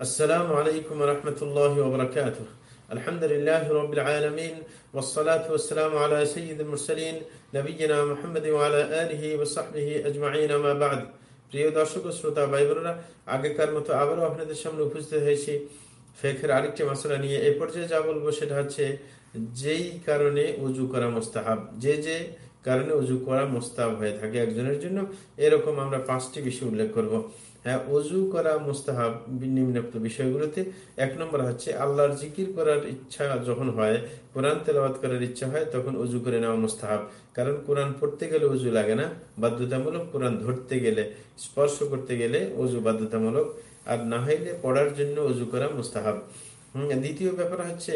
السلام عليكم ورحمة الله وبركاته الحمد لله رب العالمين والصلاة والسلام على سيد المرسلين نبينا محمد وعلى آله وصحبه أجمعين ما بعد প্রিয় দর্শক ও শ্রোতা ভাই বোনেরা আগেকার মতো আবারও আপনাদের সামনে উপস্থিত হয়েছি ফেখের আরেকটি মশলা নিয়ে এই পর্যায়ে যা বলবো সেটা হচ্ছে যেই কারণে উজু করা মোস্তাহাব যে যে কারণে উজু করা মোস্তাহাব হয়ে থাকে একজনের জন্য এরকম আমরা পাঁচটি বিষয় উল্লেখ করব হ্যাঁ অজু করা মুস্তাহাব নিম্নোক্ত বিষয়গুলোতে এক নম্বর হচ্ছে আল্লাহর জিকির করার ইচ্ছা যখন হয়, কোরআন তেলাবাদ করার ইচ্ছা হয়, তখন অজু করে নেওয়া মুস্তাহাব। কারণ কোরআন পড়তে গেলে অজু লাগে না, বাধ্যতামূলক কোরআন ধরতে গেলে, স্পর্শ করতে গেলে অজু বাধ্যতামূলক, আর না হইলে পড়ার জন্য অজু করা মুস্তাহাব। দ্বিতীয় ব্যাপার হচ্ছে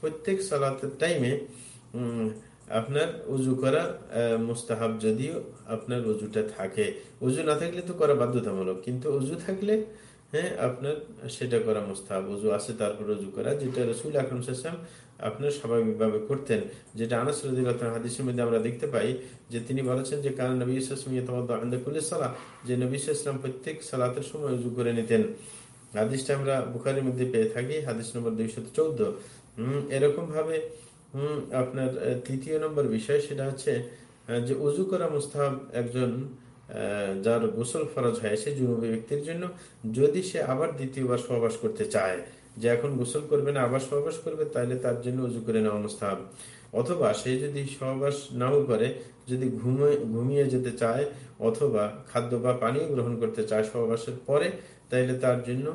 প্রত্যেক সালাতের টাইমে আপনার উজু করা মুস্তাহাব যদিও আপনার উজুটা থাকে। উজু না থাকলে তো করা বাধ্যতামূলক, কিন্তু উজু থাকলে হ্যাঁ আপনার সেটা করা মুস্তাহাব। উজু আছে, তারপর উজু করা, যেটা রসুল আকরম সাল্লাম আপনার স্বাভাবিকভাবে করতেন। যেটা আনাস হাদিসের মধ্যে আমরা দেখতে পাই, যে তিনি বলেছেন যে কারণ নবী ইসলাম সালাহ যে নবী ইসলাম প্রত্যেক সালাতের সময় উজু করে নিতেন। হাদিসটা আমরা বুখারের মধ্যে পেয়ে থাকি, হাদিস নম্বর দুইশত চৌদ্দ। হম এরকম ভাবে আপনার তৃতীয় নম্বর বিষয় সেটা হচ্ছে যে উজু করা মুস্তাহাব একজন যার গোসল ফরজ হয়, সে যুবী ব্যক্তির জন্য যদি সে আবার দ্বিতীয়বার সহবাস করতে চায়, যে এখন গোসল করবে না, আবার সহবাস করবে, তাহলে তার জন্য উজু করে নেওয়া মুস্তাহাব। অথবা সে যদি সহবাস নাও করে, যদি ঘুমিয়ে ঘুমিয়ে যেতে চায়, অথবা খাদ্য বা পানীয় গ্রহণ করতে চায় সহবাসের পরে তাইলে তার জন্য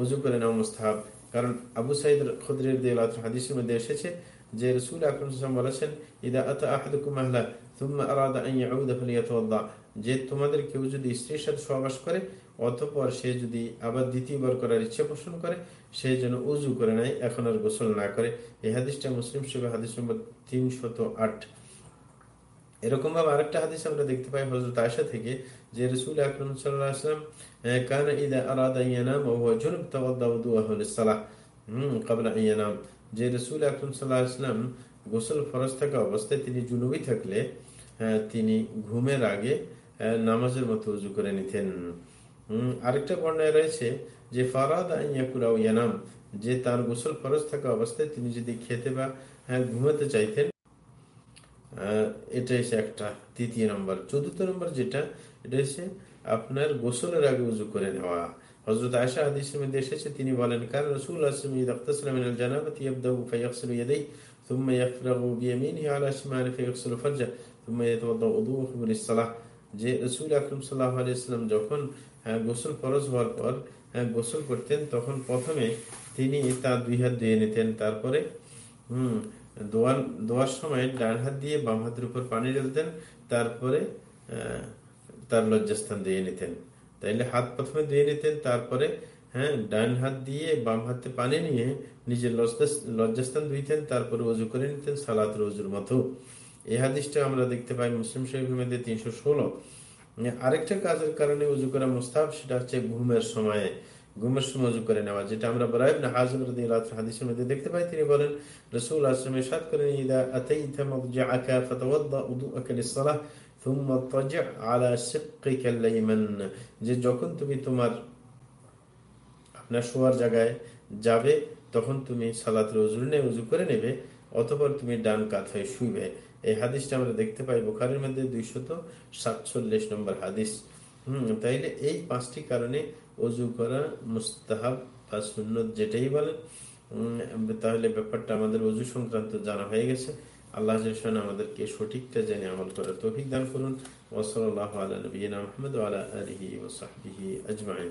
উজু করে নেওয়া মুস্তাহাব। কারণ আবু সাইদ খুদ্রের দিয়ে হাদিসের মধ্যে এসেছে যে রসুল আকরম বলেছেন, ইদা আত তুম্মা আরাদা আইয়াউদা ফালিয়াতাওয়াদ্দা। যে তোমাদের কেউ যদি স্ত্রীর সাথে সহবাস করে, অতঃপর সে যদি আবার দ্বিতীয়বার করার ইচ্ছে পোষণ করে, সে যেন উজু করে নেয়, এখন আর গোসল না করে। এই হাদিসটা মুসলিম শিবে হাদিস নম্বর তিনশত আট। এরকম ভাবে আরেকটা হাদিস আমরা দেখতে পাই হজরত আয়সা থেকে, যে রসুল আকরম সাল্লাম কান ইদা আরাদা ইয়ানাম ও জুনুব, তাওয়াদ্দা উদুয়াহ লিসসালাহ হুম, ক্বাবলা ইয়ানাম। যে রসুল আকরম সাল্লাহাম গোসল ফরজ থাকা অবস্থায় তিনি জুনুবি থাকলে তিনি ঘুমের আগে নামাজের মতো উজু করে নিতেন। আরেকটা বর্ণায় রয়েছে যে, ফারাদ ইয়ানাম, যে তার গোসল ফরজ থাকা অবস্থায় তিনি যদি খেতে বা ঘুমাতে চাইতেন এটা এসে একটা, তৃতীয় নম্বর। চতুর্থ নম্বর যেটা, এটা এসে আপনার গোসলের আগে উজু করে নেওয়া। হজরত আয়সা হাদিসের মধ্যে এসেছে, তিনি বলেন কারণ রসুল যে রসুল আকরম সাল্লাহ আলাইসালাম যখন গোসল ফরজ হওয়ার পর গোসল করতেন, তখন প্রথমে তিনি তার দুই হাত ধুয়ে নিতেন, তারপরে, হম দোয়ার দোয়ার সময় ডান হাত দিয়ে বাম হাতের উপর পানি ঢেলতেন তারপরে, আহ তার লজ্জাস্থান দিয়ে নিতেন। তাইলে হাত প্রথমে ধুয়ে নিতেন, তারপরে হ্যাঁ ডান হাত দিয়ে বাম হাতে পানি নিয়ে নিজের লজ্জাস্থান ধুইতেন, তারপরে অজু করে নিতেন সালাত রজুর মতো। এই হাদিসটা আমরা দেখতে পাই মুসলিম শহীদ তিনশো ষোলো। আরেকটা কাজের কারণে উজু করা মুস্তাব সেটা হচ্ছে ঘুমের সময়ে। ঘুমের সময় করে নেওয়া, যেটা আমরা বরাইব না হাজম হাদিসের মধ্যে দেখতে পাই। তিনি বলেন, রসুল সাত যখন তুমি তোমার, আপনার শোয়ার জায়গায় যাবে, তখন তুমি সালাতের উজু নিয়ে উজু করে নেবে, অতপর তুমি ডান কাত হয়ে শুইবে। এই হাদিসটা আমরা দেখতে পাই বোখারের মধ্যে দুইশত সাতচল্লিশ নম্বর হাদিস। হম, তাইলে এই পাঁচটি কারণে অজু করা মুস্তাহাব বা সুন্নত যেটাই বলে তাহলে ব্যাপারটা আমাদের অজু সংক্রান্ত জানা হয়ে গেছে। আল্লাহ আমাদেরকে সঠিকটা জেনে আমল করার তৌফিক দান করুন। ওসল আল্লাহ আলী নবীনা আহমদ আলা আলহি ওসাহি আজমাইন।